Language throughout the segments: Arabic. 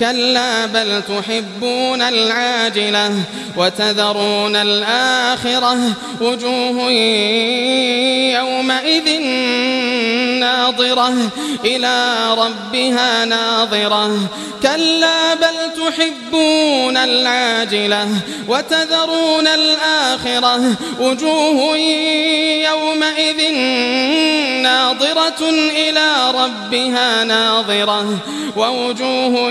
كلا بل تحبون العاجلة وتذرون الآخرة وجوه يومئذ ناظرة إلى ربها ناظرة كلا بل تحبون العاجلة وتذرون الآخرة وجوه يومئذ ناظرة إلى ربها ناظرة ووجوه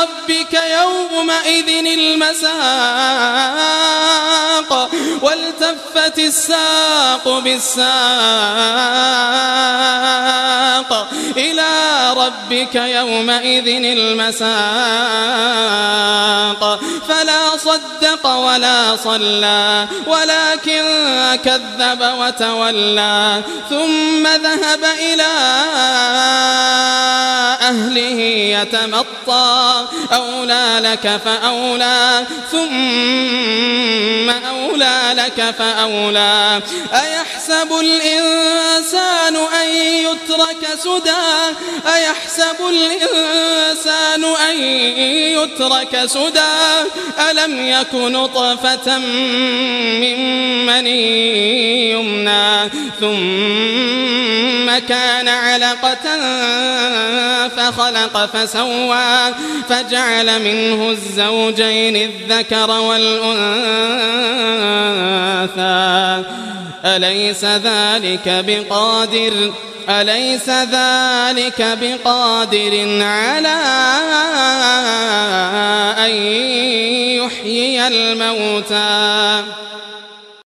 ربك يومئذ المساق والتفت الساق بالساق إلى ربك يومئذ المساق. فلا صدق ولا صلى ولكن كذب وتولى ثم ذهب إلى أهله يتمطى أولى لك فأولى ثم أولى لك فأولى. أيحسب الإنسان أن يترك سدى؟ أيحسب الإنسان أن يترك سدى؟ ألم يكن نطفة من مني يمنى؟ ثم كان علقة فخلق فسوى. فجعل منه الزوجين الذكر والأنثى. أليس ذلك بقادر؟ أليس ذلك بقادر على